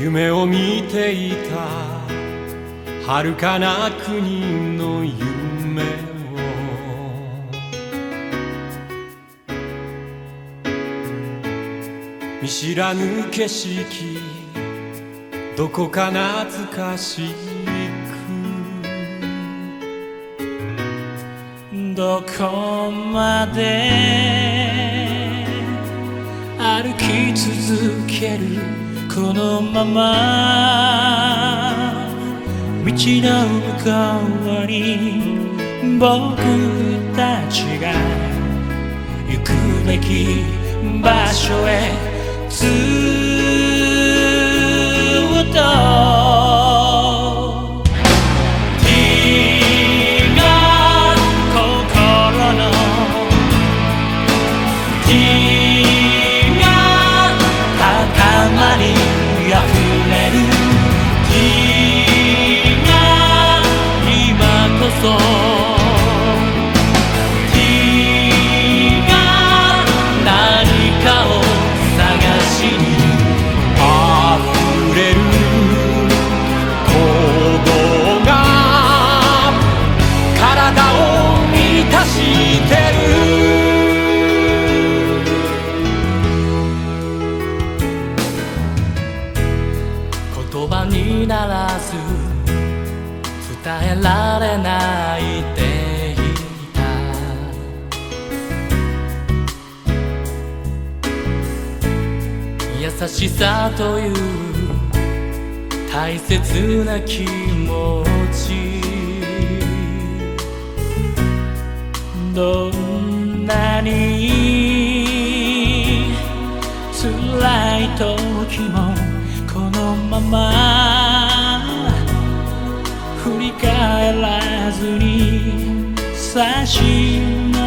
夢を見ていた。遥かな国の夢を。見知らぬ景色。どこか懐かしく。どこまで。歩き続ける。このまま道の向こうに僕たちが行くべき場所へずならず伝えられないでいた優しさという大切な気持ち。どんなに辛い時もこのまま帰らずに差し伸